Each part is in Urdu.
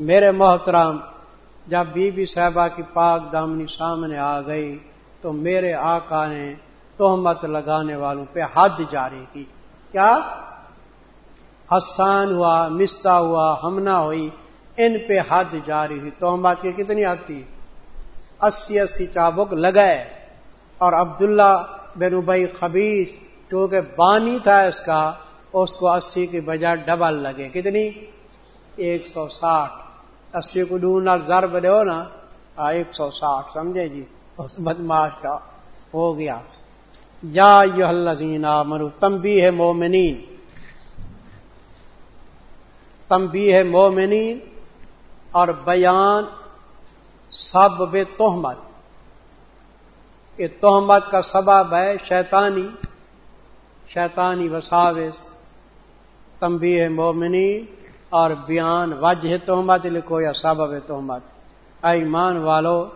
میرے محترم، جب بی بی صاحبہ کی پاک دامنی سامنے آ گئی تو میرے آقا نے تہمت لگانے والوں پہ حد جاری کی۔ کیا؟ حسان ہوا مستا ہوا، ہمنا ہوئی، ان پہ حد جاری ہوئی۔ تہمت کی کتنی آتی اسی اسی چابک لگائے۔ اور عبداللہ بن ابئی خبیص کیونکہ بانی تھا اس کا، اس کو اسی کی بجائے ڈبل لگے۔ کتنی؟ ایک سو ساٹھ۔ اسی کو ڈھونڈنا ضرب دو نا ایک سو ساٹھ سمجھے جی؟ اس بدماش کا ہو گیا۔ یا یو مرو تمبی ہے مومنین۔ تمبی ہے مومنین اور بیان سب بے تہمت۔ یہ تہمت کا سبب ہے شیطانی شیطانی وساوس۔ تمبی ہے مومنی اور بیان وجہ تہمت لکھو یا سبب تہمت ایمان والو،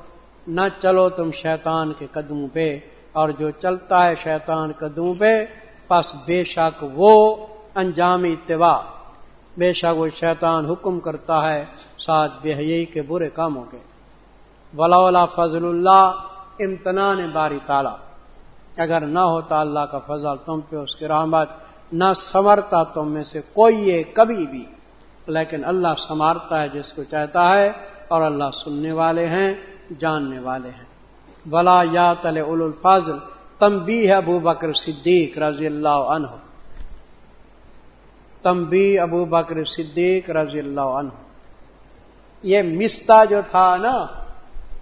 نہ چلو تم شیطان کے قدموں پہ، اور جو چلتا ہے شیطان قدموں پہ، پس بے شک وہ انجامی اتباع۔ بے شک وہ شیطان حکم کرتا ہے ساتھ بے حی کے برے کاموں کے۔ ولا فضل اللہ، امتنان باری تالا اگر نہ ہوتا اللہ کا فضل تم پہ اس کی رحمت، نہ سمرتا تم میں سے کوئی یہ کبھی بھی۔ لیکن اللہ سنوارتا ہے جس کو چاہتا ہے اور اللہ سننے والے ہیں، جاننے والے ہیں۔ ولا یا تل اول الفاظل تمبی ہے ابو بکر صدیق رضی اللہ عنہ تمبی ابو بکر صدیق رضی اللہ عنہ یہ مستا جو تھا نا،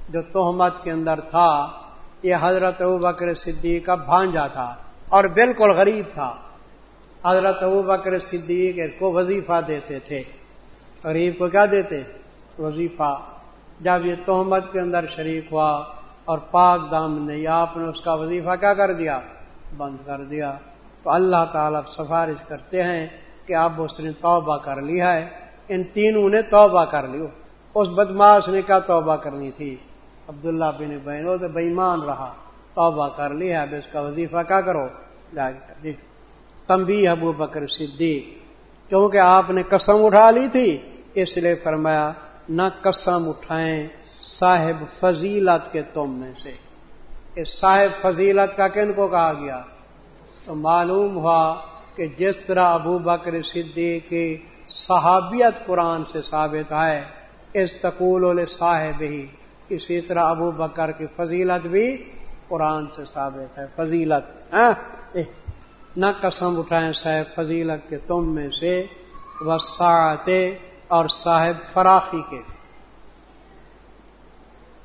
جو تہمت کے اندر تھا، یہ حضرت ابو بکر صدیق کا بھانجا تھا اور بالکل غریب تھا۔ حضرت ابو بکر صدیق کو وظیفہ دیتے تھے، غریب کو کیا دیتے؟ وظیفہ۔ جب یہ تہمت کے اندر شریک ہوا اور پاک دام نے آپ نے اس کا وظیفہ کیا کر دیا؟ بند کر دیا۔ تو اللہ تعالیٰ سفارش کرتے ہیں کہ اب اس نے توبہ کر لیا ہے۔ ان تینوں نے توبہ کر لی۔ اس بدماش نے کیا توبہ کرنی تھی؟ عبداللہ بن بہن وہ تو بےمان رہا۔ توبہ کر لیا اب اس کا وظیفہ کیا کرو؟ جا کے تمبی ابو بکر صدیق، کیونکہ آپ نے قسم اٹھا لی تھی، اس لیے فرمایا، نہ قسم اٹھائیں صاحب فضیلت کے تم میں سے۔ اس صاحب فضیلت کا کن کو کہا گیا؟ تو معلوم ہوا کہ جس طرح ابو بکر صدیق کی صحابیت قرآن سے ثابت ہے، اس تقول صاحب ہی، اسی طرح ابو بکر کی فضیلت بھی قرآن سے ثابت ہے۔ فضیلت ہاں؟ نہ قسم اٹھائیں صاحب فضیلت کے تم میں سے وساطے اور صاحب فراخی کے۔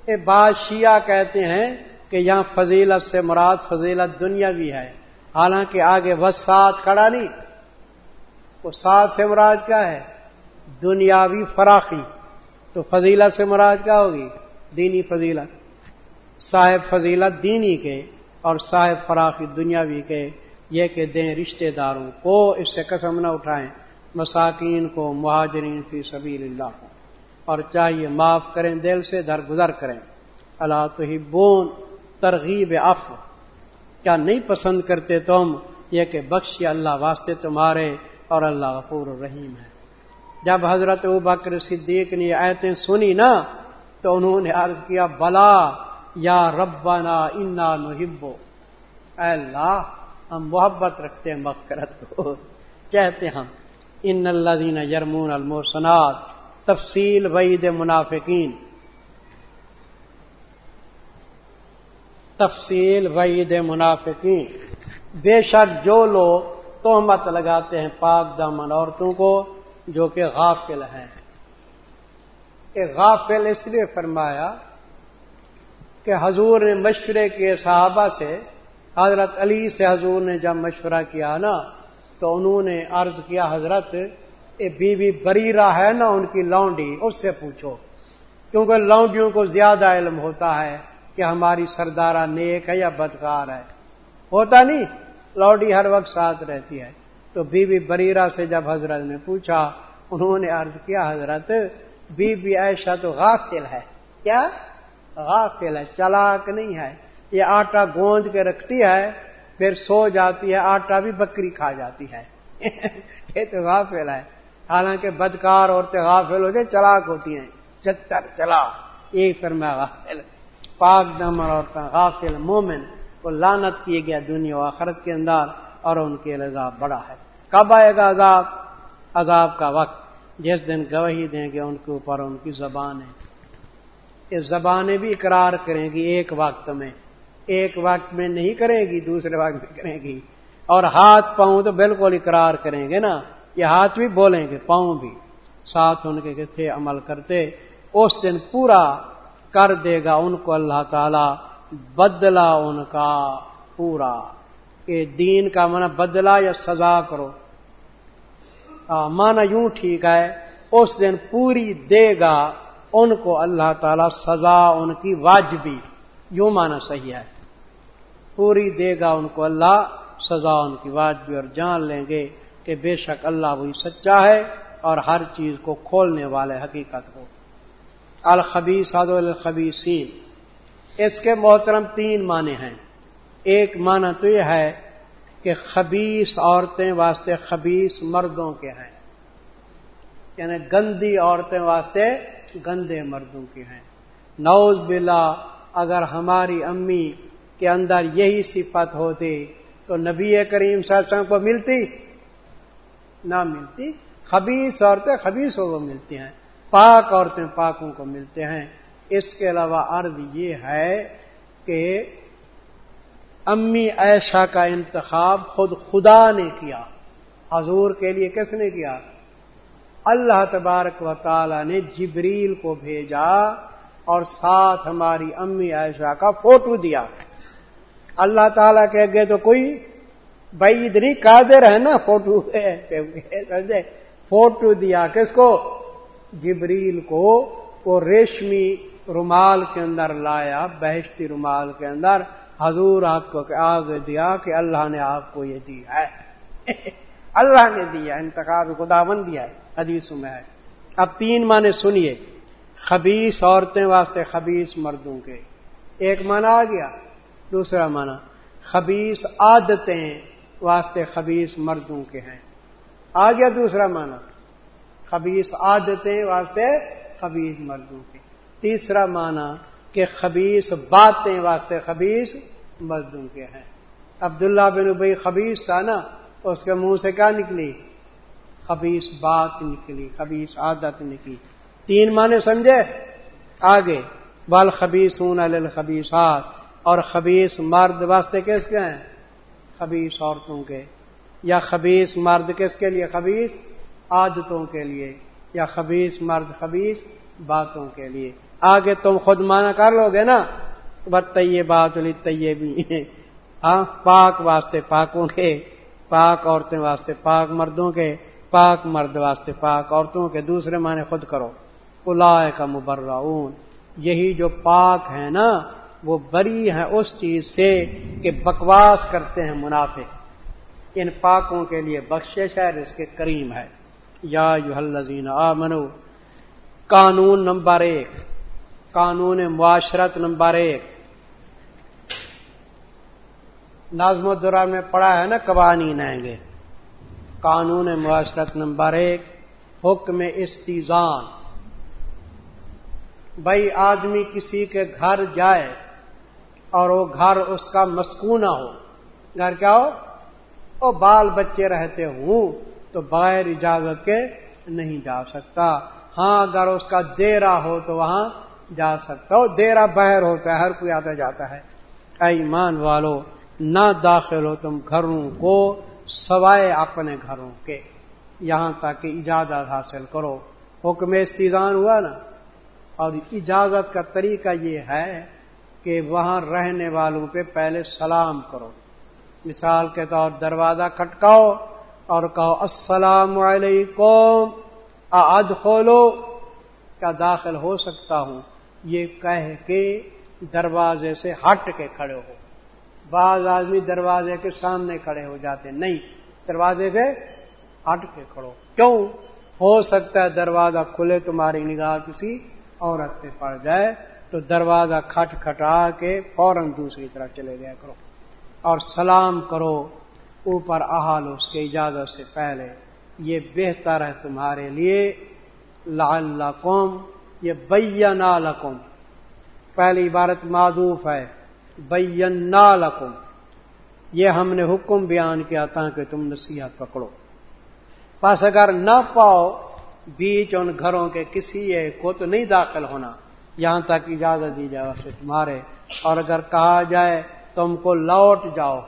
یہ بات شیعہ کہتے ہیں کہ یہاں فضیلت سے مراد فضیلت دنیا بھی ہے۔ حالانکہ آگے وسعت کھڑا نہیں۔ وہ سات سے مراد کیا ہے؟ دنیاوی فراخی۔ تو فضیلت سے مراد کیا ہوگی؟ دینی فضیلت۔ صاحب فضیلت دینی کے اور صاحب فراخی دنیاوی کے۔ یہ کہ دیں رشتہ داروں کو، اس سے قسم نہ اٹھائیں، مساکین کو، مہاجرین فی سبیل اللہ کو۔ اور چاہیے معاف کریں، دل سے درگزر کریں۔ اللہ تو ہی بون ترغیب اف کیا نہیں پسند کرتے تم؟ یہ کہ بخشی اللہ واسطے تمہارے اور اللہ غفور الرحیم ہے۔ جب حضرت او بکر صدیق نے آیتیں سنی نا، تو انہوں نے عرض کیا، بلا یا ربنا انا نحبو اے اللہ ہم محبت رکھتے ہیں مغفرت کو۔ چاہتے ہم، ان اللہ دین یرمون المحسنات تفصیل وعید منافقین تفصیل وعید منافقین۔ بے شک جو لوگ تہمت لگاتے ہیں پاک دامن عورتوں کو، جو کہ غافل ہیں۔ غافل اس لیے فرمایا کہ حضور نے مشورے کیے صحابہ سے حضرت علی سے حضور نے جب مشورہ کیا نا، تو انہوں نے عرض کیا، حضرت، اے بی بی بریرا ہے نا ان کی لانڈی اس سے پوچھو۔ کیونکہ لانڈیوں کو زیادہ علم ہوتا ہے کہ ہماری سردارہ نیک ہے یا بدکار ہے۔ ہوتا نہیں لانڈی ہر وقت ساتھ رہتی ہے۔ تو بی بی بریرا سے جب حضرت نے پوچھا، انہوں نے عرض کیا، حضرت، بی بی ایشا تو غافل ہے۔ کیا؟ غافل ہے، چلاک نہیں ہے۔ یہ آٹا گوند کے رکھتی ہے، پھر سو جاتی ہے، آٹا بھی بکری کھا جاتی ہے۔ یہ تو غافل ہے۔ حالانکہ بدکار عورتیں غافل ہوتے چلاک ہوتی ہیں۔ چتر چلا ایک فرما غافل۔ پاک دمر عورتیں غافل، مومن۔ کو لانت کیے گیا دنیا و آخرت کے اندر اور ان کے عذاب بڑا ہے۔ کب آئے گا عذاب؟ عذاب کا وقت۔ جس دن گواہی دیں گے ان کے اوپر، ان کی زبان ہے یہ زبانیں بھی اقرار کریں گی ایک وقت میں ایک وقت میں نہیں کرے گی، دوسرے وقت میں کرے گی۔ اور ہاتھ پاؤں تو بالکل اقرار کریں گے نا۔ یہ ہاتھ بھی بولیں گے، پاؤں بھی۔ ساتھ ان کے تھے عمل کرتے۔ اس دن پورا کر دے گا ان کو اللہ تعالی بدلا ان کا پورا۔ یہ دین کا من بدلا یا سزا کرو۔ مانا یوں ٹھیک ہے، اس دن پوری دے گا ان کو اللہ تعالی سزا ان کی واجبی۔ یوں مانا صحیح ہے۔ پوری دے گا ان کو اللہ، سزا ان کی واجبی اور جان لیں گے کہ بے شک اللہ وہی سچا ہے اور ہر چیز کو کھولنے والے حقیقت کو۔ الخبیس الخبیسین اس کے محترم تین معنی ہیں۔ ایک معنی تو یہ ہے کہ خبیس عورتیں واسطے خبیس مردوں کے ہیں۔ یعنی گندی عورتیں واسطے گندے مردوں کے ہیں۔ نوز بلا اگر ہماری امی کے اندر یہی صفت ہوتی تو نبی کریم صلی اللہ علیہ وسلم کو ملتی؟ نہ ملتی۔ خبیص عورتیں خبیصوں کو ملتی ہیں، پاک عورتیں پاکوں کو ملتے ہیں۔ اس کے علاوہ عرض یہ ہے کہ امی ایشا کا انتخاب خود خدا نے کیا۔ حضور کے لیے کس نے کیا؟ اللہ تبارک و تعالی نے جبریل کو بھیجا اور ساتھ ہماری امی عائشہ کا فوٹو دیا۔ اللہ تعالیٰ کہ گئے تو کوئی بھائی ادھر قادر ہے نا فوٹو فوٹو دیا کس کو؟ جبریل کو، وہ ریشمی رومال کے اندر لایا، بہشتی رومال کے اندر، حضور آپ کو آگے دیا کہ اللہ نے آپ کو یہ دیا ہے۔ اللہ نے دیا انتخاب خدا بند دیا ہے حدیث میں ہے۔ اب تین معنی سنیے۔ خبیص عورتیں واسطے خبیص مردوں کے۔ ایک معنی آ گیا۔ دوسرا معنی خبیص عادتیں واسطے خبیص مردوں کے ہیں۔ آ گیا دوسرا معنی خبیص عادتیں واسطے خبیص مردوں کے۔ تیسرا معنی کہ خبیص باتیں واسطے خبیص مردوں کے ہیں۔ عبداللہ بن ابئی خبیص تھا نا، اس کے منہ سے کیا نکلی؟ خبیص بات نکلی خبیص عادت نکلی۔ تین معنی سمجھے؟ آگے بال خبیص ہوں الخبیسات اور خبیص مرد واسطے کس کے ہیں؟ خبیص عورتوں کے۔ یا خبیص مرد کس کے لیے خبیص عادتوں کے لیے۔ یا خبیص مرد خبیص باتوں کے لیے۔ آگے تم خود مانا کر لو گے نا۔ بت بات بھی ہاں پاک واسطے پاکوں کے۔ پاک عورتیں واسطے پاک مردوں کے۔ پاک مرد واسطے پاک عورتوں کے۔ دوسرے معنی خود کرو۔ الا کا مبرعون۔ یہی جو پاک ہے نا وہ بری ہیں اس چیز سے کہ بکواس کرتے ہیں منافع ان پاکوں کے لیے بخشش ہے اس کے کریم ہے۔ یا یو الزین آ منو قانون نمبر ایک، قانون معاشرت نمبر ایک۔ نازم الدرا میں پڑا ہے نا قوانین آئیں گے قانون معاشرت نمبر ایک، حکم استیزان۔ بھائی آدمی کسی کے گھر جائے اور وہ گھر اس کا مسکونہ ہو۔ گھر کیا ہو؟ وہ بال بچے رہتے ہوں تو بغیر اجازت کے نہیں جا سکتا۔ ہاں اگر اس کا دیرا ہو تو وہاں جا سکتا۔ ہو دیرا بہر ہوتا ہے، ہر کوئی آتا جاتا ہے۔ ایمان والو، نہ داخل ہو تم گھروں کو سوائے اپنے گھروں کے۔ یہاں تک کہ اجازت حاصل کرو۔ حکم استیزان ہوا نا؟ اور اجازت کا طریقہ یہ ہے کہ وہاں رہنے والوں پہ پہلے سلام کرو۔ مثال کے طور دروازہ کھٹکاؤ اور کہو، السلام علیکم آج کھولو کیا داخل ہو سکتا ہوں؟ یہ کہہ کے دروازے سے ہٹ کے کھڑے ہو۔ بعض آدمی دروازے کے سامنے کھڑے ہو جاتے نہیں، دروازے سے ہٹ کے کھڑو۔ کیوں؟ ہو سکتا ہے دروازہ کھلے، تمہاری نگاہ کسی عورت پہ پڑ جائے۔ تو دروازہ کھٹ کھٹا کے فوراً دوسری طرف چلے گیا کرو اور سلام کرو اوپر احال اس کے اجازت سے پہلے۔ یہ بہتر ہے تمہارے لیے۔ لال قوم یہ بینا لکم۔ پہلی عبارت معذوف ہے۔ بینا لکم۔ یہ ہم نے حکم بیان کیا تھا کہ تم نصیحت پکڑو۔ پس اگر نہ پاؤ، بیچ ان گھروں کے کسی ایک کو تو نہیں داخل ہونا۔ یہاں تک اجازت دی جائے ویسے تمہارے۔ اور اگر کہا جائے تم کو لوٹ جاؤ۔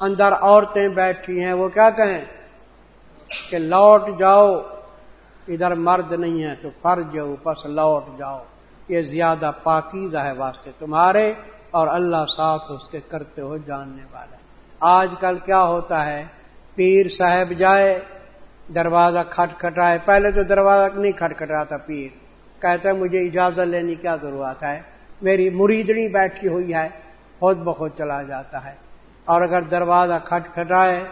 اندر عورتیں بیٹھی ہیں، وہ کیا کہیں؟ کہ لوٹ جاؤ، ادھر مرد نہیں ہے تو فرض پس لوٹ جاؤ۔ یہ زیادہ پاکیزہ ہے واسطے تمہارے اور اللہ ساتھ اس کے کرتے ہو جاننے والا آج کل کیا ہوتا ہے؟ پیر صاحب جائے، دروازہ کھٹ کھٹائے پہلے تو دروازہ نہیں کھٹ کھٹاتا پیر۔ کہتا ہے مجھے اجازت لینے کیا ضرورت ہے؟ میری مریدنی بیٹھی ہوئی ہے خود بخود چلا جاتا ہے۔ اور اگر دروازہ کھٹ کھٹائے،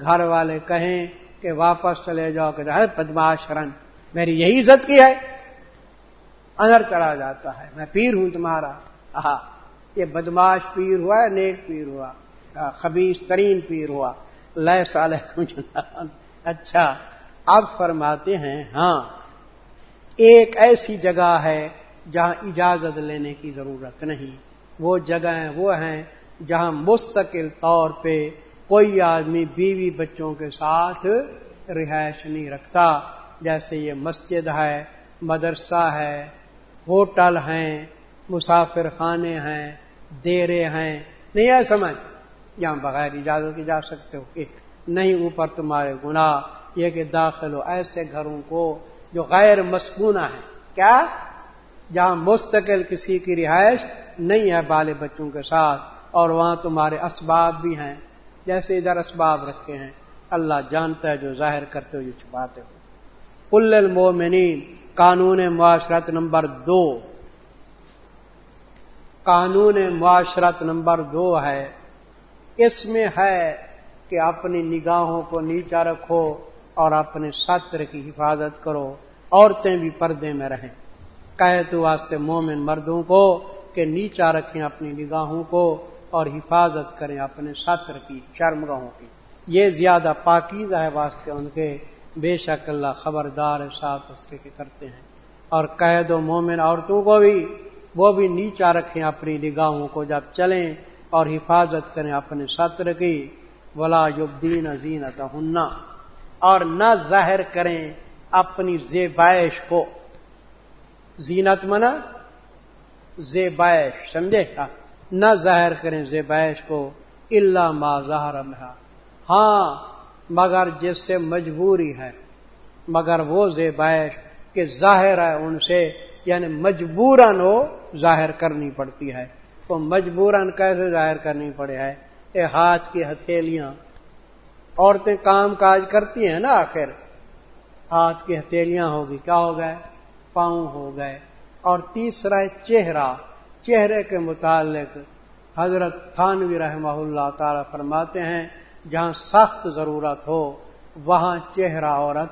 گھر والے کہیں کہ واپس چلے جاؤ کہ بدماش رن، میری یہی عزت کی ہے۔ اندر چلا جاتا ہے۔ میں پیر ہوں تمہارا۔ ہاں یہ بدماش پیر ہوا ہے نیک پیر ہوا۔ خبیص ترین پیر ہوا۔ لیے سال اچھا اب فرماتے ہیں ہاں ایک ایسی جگہ ہے جہاں اجازت لینے کی ضرورت نہیں۔ وہ جگہیں وہ ہیں جہاں مستقل طور پہ کوئی آدمی بیوی بچوں کے ساتھ رہائش نہیں رکھتا۔ جیسے یہ مسجد ہے، مدرسہ ہے، ہوٹل ہیں مسافر خانے ہیں، دیرے ہیں۔ نہیں ہے سمجھ؟ یہاں بغیر اجازت کی جا سکتے ہو۔ کہ نہیں اوپر تمہارے گناہ، یہ کہ داخل ہو۔ ایسے گھروں کو جو غیر مسکونہ ہے کیا؟ جہاں مستقل کسی کی رہائش نہیں ہے بالے بچوں کے ساتھ، اور وہاں تمہارے اسباب بھی ہیں۔ جیسے ادھر اسباب رکھے ہیں۔ اللہ جانتا ہے جو ظاہر کرتے ہو جو چھپاتے ہو۔ کل المومنین قانون معاشرت نمبر دو۔ قانون معاشرت نمبر دو ہے۔ اس میں ہے کہ اپنی نگاہوں کو نیچا رکھو۔ اور اپنے سطر کی حفاظت کرو۔ عورتیں بھی پردے میں رہیں۔ کہے تو واسطے مومن مردوں کو کہ نیچا رکھیں اپنی نگاہوں کو اور حفاظت کریں اپنے سطر کی شرمگاہوں کی۔ یہ زیادہ پاکیزہ ہے واسطے ان کے۔ بے شک اللہ خبردار ساتھ اس کے کرتے ہیں۔ اور قید و مومن عورتوں کو بھی، وہ بھی نیچا رکھیں اپنی نگاہوں کو۔ جب چلیں اور حفاظت کریں اپنے سطر کی، ولا یبدین زینت ہننا اور نہ ظاہر کریں اپنی زیبائش کو۔ زینت منا، زیبائش، سمجھے؟ نہ ظاہر کریں زیبائش کو اللہ ما ظاہر ہاں مگر جس سے مجبوری ہے، مگر وہ زیبائش کہ ظاہر ہے ان سے یعنی مجبوراً وہ ظاہر کرنی پڑتی ہے۔ تو مجبوراً کیسے ظاہر کرنی پڑے ہے؟ اے ہاتھ کی ہتھیلیاں عورتیں کام کاج کرتی ہیں نا آخر۔ ہاتھ کی ہتھیلیاں ہوگی کیا ہو گئے؟ پاؤں ہو گئے۔ اور تیسرا ہے چہرہ۔ چہرے کے متعلق حضرت تھانوی رحمہ اللہ تعالی فرماتے ہیں، جہاں سخت ضرورت ہو، وہاں چہرہ عورت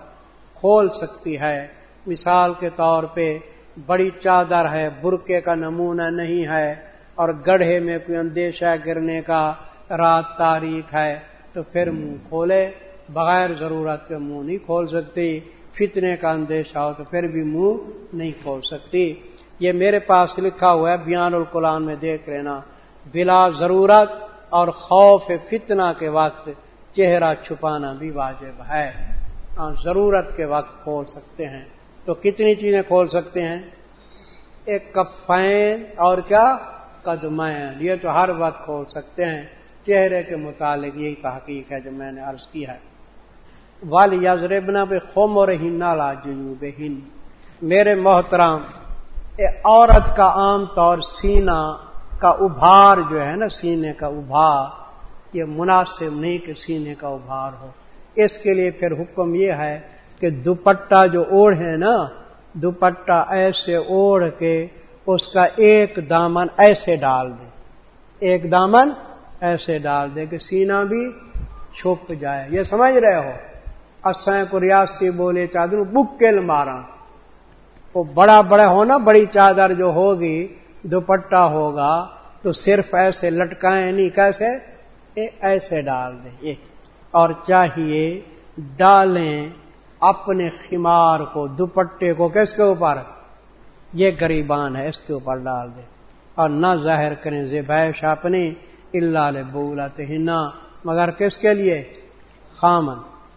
کھول سکتی ہے۔ مثال کے طور پہ، بڑی چادر ہے برقے کا نمونہ نہیں ہے، اور گڑھے میں کوئی اندیشہ گرنے کا رات تاریخ ہے۔ تو پھر منہ کھولے، بغیر ضرورت کے منہ نہیں کھول سکتی، فتنے کا اندیشہ ہو تو پھر بھی منہ نہیں کھول سکتی۔ یہ میرے پاس لکھا ہوا ہے، بیان القلان میں دیکھ لینا۔ بلا ضرورت اور خوف فتنہ کے وقت چہرہ چھپانا بھی واجب ہے۔ ہاں، ضرورت کے وقت کھول سکتے ہیں۔ تو کتنی چیزیں کھول سکتے ہیں؟ ایک کفین اور کیا؟ قدمین۔ یہ تو ہر وقت کھول سکتے ہیں۔ چہرے کے متعلق یہی تحقیق ہے جو میں نے عرض کی ہے۔ والی یزربنا پہ خوم اور لا جنوب ہند میرے محترام عورت کا عام طور سینا کا ابھار جو ہے نا، سینے کا ابھار، یہ مناسب نہیں کہ سینے کا ابھار ہو۔ اس کے لیے پھر حکم یہ ہے کہ دوپٹہ جو اوڑھ ہے نا، دوپٹہ ایسے اوڑھ کے اس کا ایک دامن ایسے ڈال دے ایک دامن ایسے ڈال دے کہ سینا بھی چھپ جائے۔ یہ سمجھ رہے ہو؟ اسیں کو ریاستی بولے چادر بکل مارا۔ وہ بڑا بڑا ہونا بڑی چادر جو ہوگی، دوپٹہ ہوگا، تو صرف ایسے لٹکائیں نہیں، کیسے؟ ایسے ڈال دیں۔ اور چاہیے ڈالیں اپنے خمار کو، دوپٹے کو کس کے اوپر؟ یہ گریبان ہے، اس کے اوپر ڈال دیں۔ اور نہ ظاہر کریں زبیش اپنی اللہ بولت ہنا مگر کس کے لیے؟ خامن،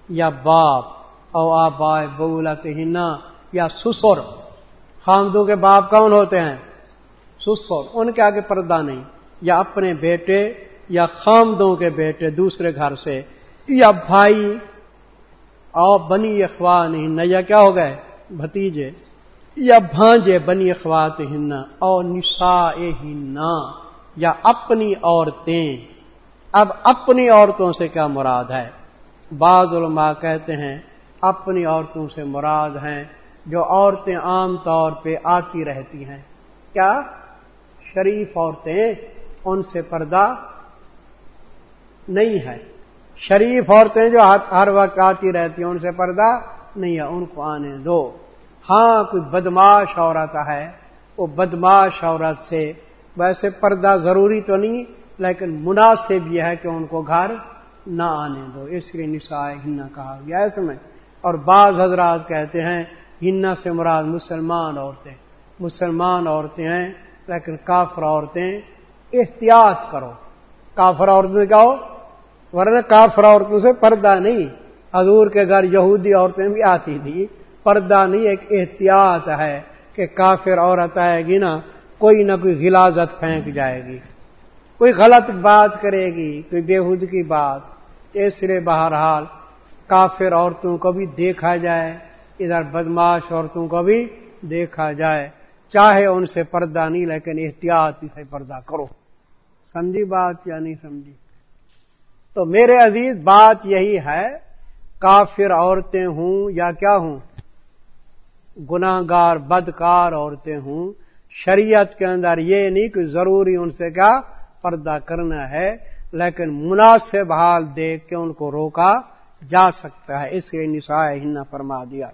یا باپ، او آبا بولت ہنا یا سسر۔ خامدوں کے باپ کون ہوتے ہیں؟ سسر، ان کے آگے پردہ نہیں، یا اپنے بیٹے، یا خامدوں کے بیٹے دوسرے گھر سے، یا بھائی، او بنی اخوان ہن یا کیا ہو گئے؟ بھتیجے۔ یا بھانجے بنی اخوات ہننا اور نسا ہننا یا اپنی عورتیں، اب اپنی عورتوں سے کیا مراد ہے؟ بعض علماء کہتے ہیں اپنی عورتوں سے مراد ہیں جو عورتیں عام طور پہ آتی رہتی ہیں۔ کیا شریف عورتیں ان سے پردہ نہیں ہے شریف عورتیں جو ہر وقت آتی رہتی ہیں، ان سے پردہ نہیں ہے ان کو آنے دو۔ ہاں کوئی بدماش عورت ہے، وہ بدماش عورت سے ویسے پردہ ضروری تو نہیں، لیکن مناسب یہ ہے کہ ان کو گھر نہ آنے دو۔ اس لیے نسائے ہننا کہا گیا اس میں۔ اور بعض حضرات کہتے ہیں ہننا سے مراد مسلمان عورتیں۔ مسلمان عورتیں ہیں، لیکن کافر عورتیں احتیاط کرو۔ کافر عورتیں کہو، ورنہ کافر عورتوں سے پردہ نہیں۔ حضور کے گھر یہودی عورتیں بھی آتی تھی پردہ نہیں، ایک احتیاط ہے کہ کافر عورت آئے گی نا۔ کوئی نہ کوئی غلازت پھینک جائے گی، کوئی غلط بات کرے گی، کوئی بےحود کی بات تیسرے بہرحال، کافر عورتوں کو بھی دیکھا جائے، ادھر بدماش عورتوں کو بھی دیکھا جائے۔ چاہے ان سے پردہ نہیں، لیکن احتیاط سے پردہ کرو۔ سمجھی بات یا نہیں سمجھی؟ تو میرے عزیز، بات یہی ہے، کافر عورتیں ہوں یا کیا ہوں؟ گناگار بدکار عورتیں ہوں۔ شریعت کے اندر یہ نہیں کہ ضروری ان سے کیا پردہ کرنا ہے، لیکن مناسب حال دیکھ کے ان کو روکا جا سکتا ہے۔ اس لیے نسائے ہننا فرما دیا۔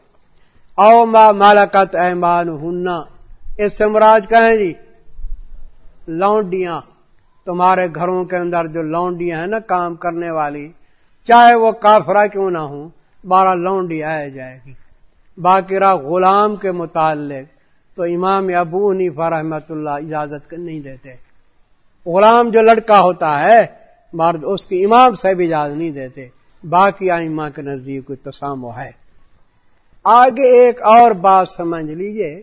او ما مالکت ایمان ہننا اس سے مراد کہیں جی؟ لونڈیاں۔ تمہارے گھروں کے اندر جو لونڈیاں ہیں نا، کام کرنے والی، چاہے وہ کافرا کیوں نہ ہوں، بارہ لونڈی آ جائے گی۔ باقی غلام کے متعلق۔ تو امام ابو نیفا رحمت اللہ اجازت نہیں دیتے۔ غلام جو لڑکا ہوتا ہے، مرد، اس کی امام سے بھی اجازت نہیں دیتے۔ باقی آئمہ کے نزدیک کوئی تسام ہے۔ آگے ایک اور بات سمجھ لیجیے۔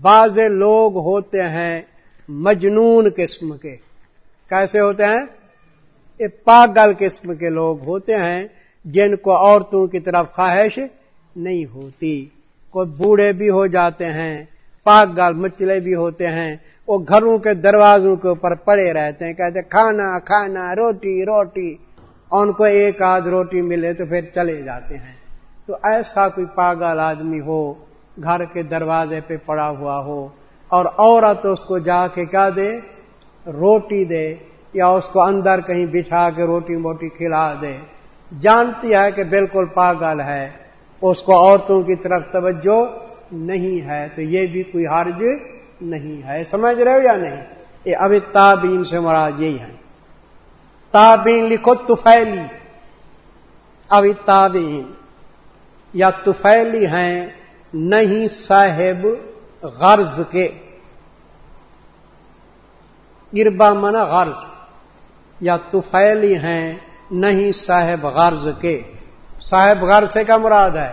بعض لوگ ہوتے ہیں مجنون قسم کے۔ کیسے ہوتے ہیں؟ یہ پاگل قسم کے لوگ ہوتے ہیں جن کو عورتوں کی طرف خواہش نہیں ہوتی۔ کوئی بوڑھے بھی ہو جاتے ہیں پاک گال مچلے بھی ہوتے ہیں۔ وہ گھروں کے دروازوں کے اوپر پڑے رہتے ہیں۔ کہتے کھانا کھانا، روٹی روٹی۔ ان کو ایک آدھ روٹی ملے تو پھر چلے جاتے ہیں۔ تو ایسا کوئی پاگل آدمی ہو، گھر کے دروازے پہ پڑا ہوا ہو اور عورت اس کو جا کے کیا دے؟ روٹی دے یا اس کو اندر کہیں بچھا کے روٹی موٹی کھلا دے۔ جانتی ہے کہ بالکل پاگل ہے۔ اس کو عورتوں کی طرف توجہ نہیں ہے تو یہ بھی کوئی حرج نہیں ہے۔ سمجھ رہے ہو یا نہیں؟ یہ ابھی تابین سے مراد یہی ہے۔ تابین لکھو تفیلی ابھی تابین یا تفیلی ہیں، نہیں صاحب غرض کے۔ گربا منا غرض۔ یا تفیلی ہیں، نہیں صاحب غرض کے۔ صاحب گھر سے کا مراد ہے؟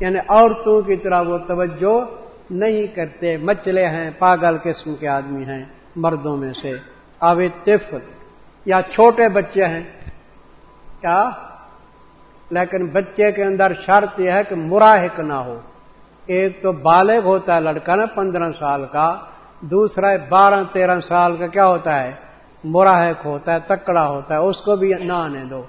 یعنی عورتوں کی طرح وہ توجہ نہیں کرتے، مچلے ہیں، پاگل قسم کے آدمی ہیں مردوں میں سے۔ اب طفل یا چھوٹے بچے ہیں۔ کیا؟ لیکن بچے کے اندر شرط یہ ہے کہ مراحق نہ ہو۔ ایک تو بالغ ہوتا ہے لڑکا نا پندرہ سال کا، دوسرا بارہ تیرہ سال کا، کیا ہوتا ہے؟ مراحق ہوتا ہے، تکڑا ہوتا ہے، اس کو بھی نہ آنے دو۔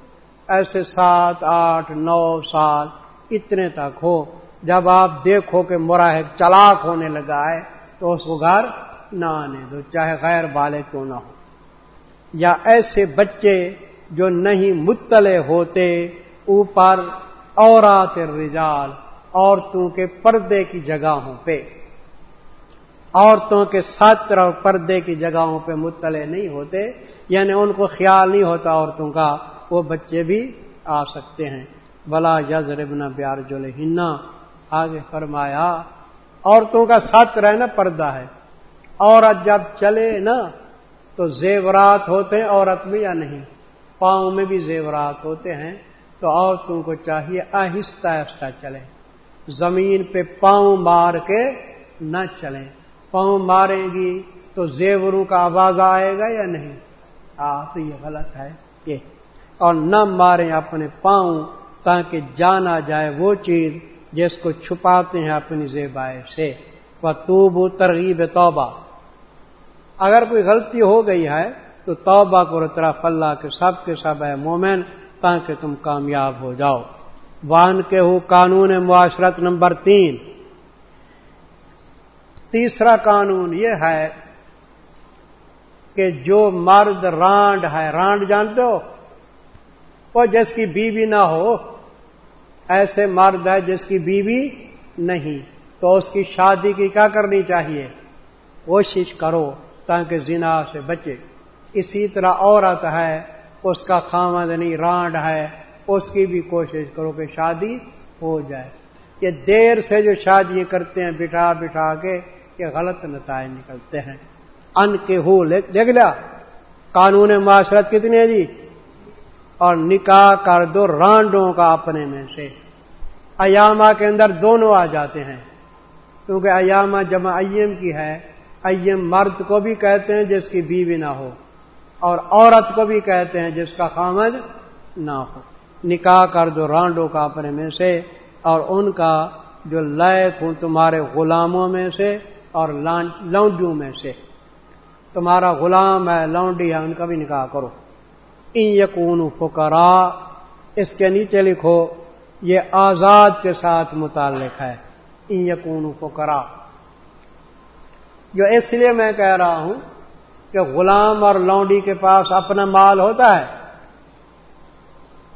ایسے سات، آٹھ، نو سال۔ اتنے تک ہو۔ جب آپ دیکھو کہ مراحق چلاک ہونے لگا ہے، تو اس کو گھر نہ آنے دو، چاہے غیر بالے کیوں نہ ہو۔ یا ایسے بچے جو نہیں مطلع ہوتے، اوپر اورات رجال عورتوں کے پردے کی جگہوں پہ۔ عورتوں کے ستر اور پردے کی جگہوں پہ مطلع نہیں ہوتے یعنی ان کو خیال نہیں ہوتا عورتوں کا، وہ بچے بھی آ سکتے ہیں۔ بلا یزر ابن بیار جل ہننا آگے فرمایا، عورتوں کا ساتھ رہنا پردہ ہے۔ عورت جب چلے نا، تو زیورات ہوتے ہیں، عورت میں یا نہیں؟ پاؤں میں بھی زیورات ہوتے ہیں، تو عورتوں کو چاہیے آہستہ آہستہ چلیں زمین پہ پاؤں مار کے نہ چلیں پاؤں ماریں گی تو زیوروں کا آواز آئے گا یا نہیں؟ آ تو یہ غلط ہے، یہ۔ اور نہ ماریں اپنے پاؤں تاکہ جانا جائے وہ چیز جس کو چھپاتے ہیں اپنی زیبائے سے۔ وہ توب ترغیب توبہ۔ اگر کوئی غلطی ہو گئی ہے تو توبہ کو طرف اللہ کے سب کے سب ہے مومن تاکہ تم کامیاب ہو جاؤ۔ وان کے ہو قانون معاشرت نمبر تین۔ تیسرا قانون یہ ہے کہ جو مرد رانڈ ہے، رانڈ جانتے ہو؟ وہ جس کی بیوی نہ ہو ایسے مرد ہے جس کی بیوی نہیں تو اس کی شادی کی کیا کرنی چاہیے؟ کوشش کرو تاکہ زنا سے بچے۔ اسی طرح عورت ہے، اس کا خامد نہیں یعنی رانڈ ہے، اس کی بھی کوشش کرو کہ شادی ہو جائے۔ یہ دیر سے جو شادی کرتے ہیں، بٹھا بٹھا کے یہ غلط نتائج نکلتے ہیں۔ ان کے ہو دیکھ لیا۔ قانون معاشرت کتنی ہے جی؟ اور نکاح کر دو رانڈوں کا اپنے میں سے۔ ایاما کے اندر دونوں آ جاتے ہیں۔ کیونکہ ایاما جمع ایم کی ہے۔ ایم مرد کو بھی کہتے ہیں جس کی بیوی نہ ہو۔ اور عورت کو بھی کہتے ہیں جس کا خامد نہ ہو۔ نکاح کر دو رانڈوں کا اپنے میں سے۔ اور ان کا جو لائق ہوں تمہارے غلاموں میں سے اور لونڈیوں میں سے۔ تمہارا غلام ہے، لونڈی ہے، ان کا بھی نکاح کرو۔ ان یقون فکرا اس کے نیچے لکھو، یہ آزاد کے ساتھ متعلق ہے، ان یقون فکرا جو اس لیے میں کہہ رہا ہوں کہ غلام اور لونڈی کے پاس اپنا مال ہوتا ہے،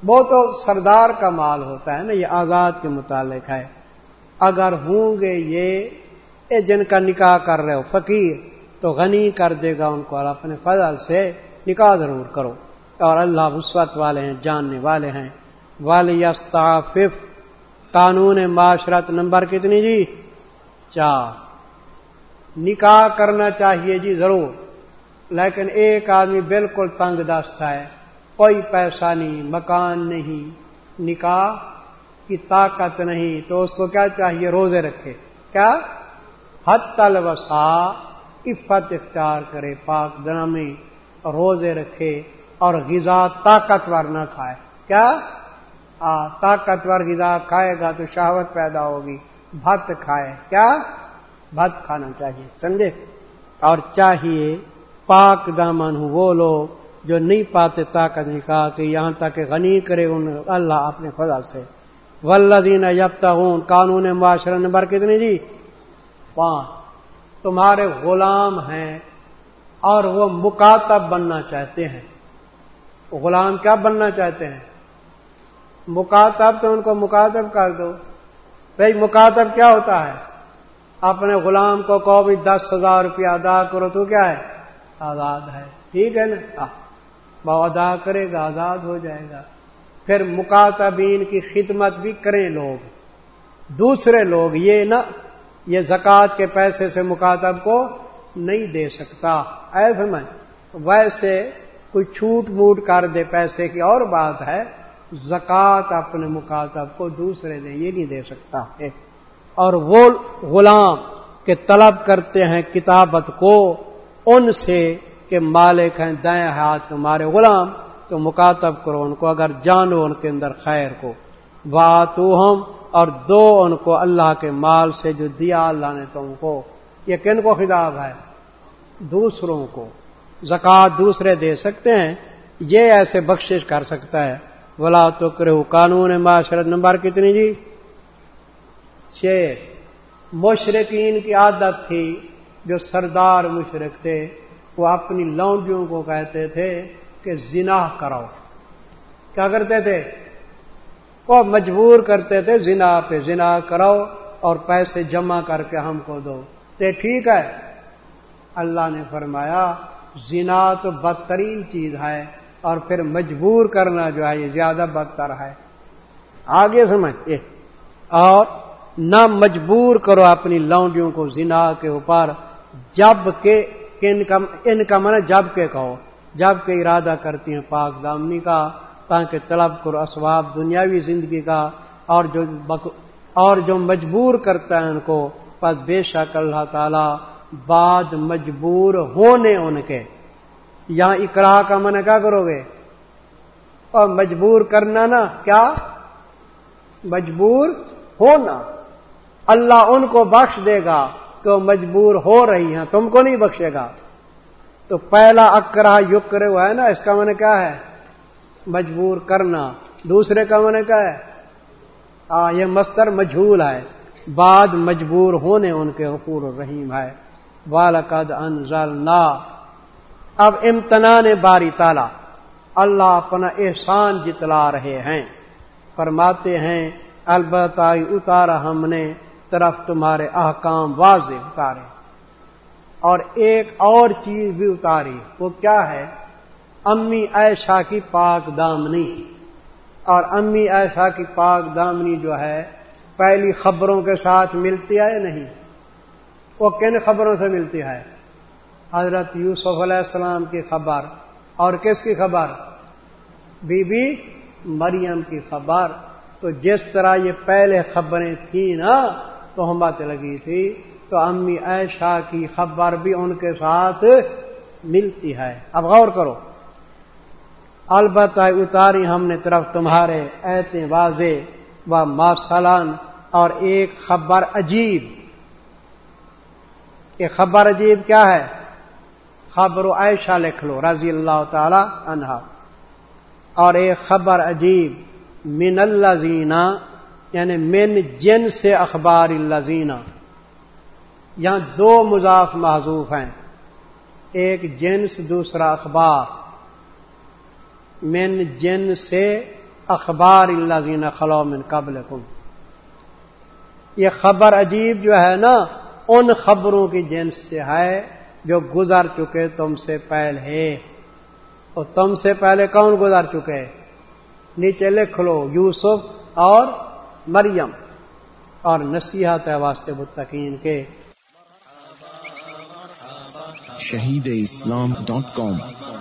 وہ تو سردار کا مال ہوتا ہے نا، یہ آزاد کے متعلق ہے۔ اگر ہوں گے یہ جن کا نکاح کر رہے ہو، فقیر، تو غنی کر دے گا ان کو اور اپنے فضل سے نکاح ضرور کرو۔ اور اللہ وسوت والے ہیں، جاننے والے ہیں۔ والی قانون معاشرت نمبر کتنی جی؟ چار۔ نکاح کرنا چاہیے جی ضرور، لیکن ایک آدمی بالکل تنگ دست ہے، کوئی پیسہ نہیں، مکان نہیں، نکاح کی طاقت نہیں، تو اس کو کیا چاہیے؟ روزے رکھے۔ کیا؟ حت تل وسا عفت اختیار کرے، پاک درامی روزے رکھے۔ اور غذا طاقتور نہ کھائے۔ کیا؟ آ، طاقتور غذا کھائے گا تو شہوت پیدا ہوگی، بھت کھائے۔ کیا؟ بھت کھانا چاہیے، سمجھے؟ اور چاہیے پاک دامن ہوں وہ لوگ جو نہیں پاتے طاقت نہیں کہا کہ یہاں تک کہ غنی کرے ان اللہ اپنے خدا سے۔ ولدین یبتا ہوں قانون معاشرہ نمبر کتنی جی؟ پانچ۔ تمہارے غلام ہیں اور وہ مکاتب بننا چاہتے ہیں۔ غلام کیا بننا چاہتے ہیں؟ مکاتب تو ان کو مکاتب کر دو۔ بھائی، مکاتب کیا ہوتا ہے؟ اپنے غلام کو کو بھی دس ہزار روپیہ ادا کرو، تو کیا ہے؟ آزاد ہے۔ ٹھیک ہے نا؟ وہ ادا کرے گا، آزاد ہو جائے گا۔ پھر مکاتبین کی خدمت بھی کریں لوگ۔ دوسرے لوگ یہ نہ، یہ زکوٰۃ کے پیسے سے مکاتب کو نہیں دے سکتا۔ ایسے میں ویسے کوئی چھوٹ موٹ کر دے پیسے کی اور بات ہے، زکوٰۃ اپنے مکاتب کو دوسرے دے، یہ نہیں دے سکتا ہے۔ اور وہ غلام کے طلب کرتے ہیں کتابت کو، ان سے کہ مالک ہیں، دائیں ہاتھ تمہارے غلام، تو مکاتب کرو ان کو، اگر جانو ان کے اندر خیر کو۔ بات ہم اور دو ان کو اللہ کے مال سے جو دیا اللہ نے تم کو۔ یہ کن کو خطاب ہے؟ دوسروں کو۔ زکوٰۃ دوسرے دے سکتے ہیں، یہ ایسے بخشش کر سکتا ہے۔ بلا تو کرو قانون معاشرت نمبر کتنی جی؟ چھ۔ مشرقین کی عادت تھی، جو سردار مشرق تھے، وہ اپنی لونڈیوں کو کہتے تھے کہ زنا کرو کیا کرتے تھے؟ وہ مجبور کرتے تھے، زنا پہ زنا کرو اور پیسے جمع کر کے ہم کو دو۔ تے ٹھیک ہے۔ اللہ نے فرمایا زنا تو بدترین چیز ہے اور پھر مجبور کرنا جو ہے یہ زیادہ بدتر ہے۔ آگے سمجھتے اور نہ مجبور کرو اپنی لونڈیوں کو زنا کے اوپر، جبکہ ان کا ان کا من جب کے کہو۔ جبکہ ارادہ کرتی ہیں پاک دامنی کا، تاکہ طلب کرو اسباب دنیاوی زندگی کا، اور جو اور جو مجبور کرتا ہے ان کو، پس بے شک اللہ تعالی بعد مجبور ہونے ان کے۔ یہاں اقرا کا من کیا کرو گے؟ اور مجبور کرنا نا، کیا؟ مجبور ہونا۔ اللہ ان کو بخش دے گا کہ وہ مجبور ہو رہی ہیں، تم کو نہیں بخشے گا۔ تو پہلا اکرا یکر ہوا ہے نا، اس کا من کیا ہے؟ مجبور کرنا۔ دوسرے کا من کیا ہے؟ آ یہ مستر مجھول ہے۔ بعد مجبور ہونے ان کے غفور الرحیم ہے۔ بالقد انزل اب امتنان باری تالا اللہ اپنا احسان جتلا رہے ہیں۔ فرماتے ہیں، البتہ اتارا ہم نے، طرف تمہارے احکام واضح اتارے۔ اور ایک اور چیز بھی اتاری، وہ کیا ہے؟ امی ایشا کی پاک دامنی۔ اور امی ایشا کی پاک دامنی جو ہے، پہلی خبروں کے ساتھ ملتی ہے نہیں؟ وہ کن خبروں سے ملتی ہے؟ حضرت یوسف علیہ السلام کی خبر اور کس کی خبر؟ بی بی مریم کی خبر۔ تو جس طرح یہ پہلے خبریں تھیں نا، تو ہم بات لگی تھی۔ تو امی عائشہ کی خبر بھی ان کے ساتھ ملتی ہے۔ اب غور کرو۔ البتہ اتاری ہم نے طرف تمہارے ایتے واضح و ماسلان اور ایک خبر عجیب ایک خبر عجیب کیا ہے؟ خبر و عائشہ لکھ لو، رضی اللہ تعالی عنہا۔ اور ایک خبر عجیب، من اللہ زینا یعنی من جن سے اخبار اللہ زینا یہاں دو مضاف محضوف ہیں۔ ایک جنس، دوسرا اخبار۔ من جن سے اخبار اللہ زینا خلو من قبل یہ خبر عجیب جو ہے نا ان خبروں کی جنس سے ہے جو گزر چکے تم سے پہلے۔ اور تم سے پہلے کون گزر چکے؟ نیچے لکھ لو، یوسف اور مریم۔ اور نصیحت ہے واسطے متقین کے۔ Shaheed Islam dot com.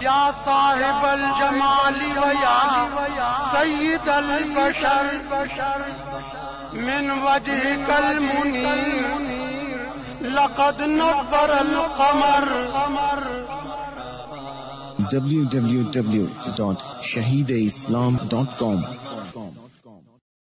یا صاحب الجمال ویا سید البشر من وجہ کل منیر لقد نبر القمر۔ www.shahideislam.com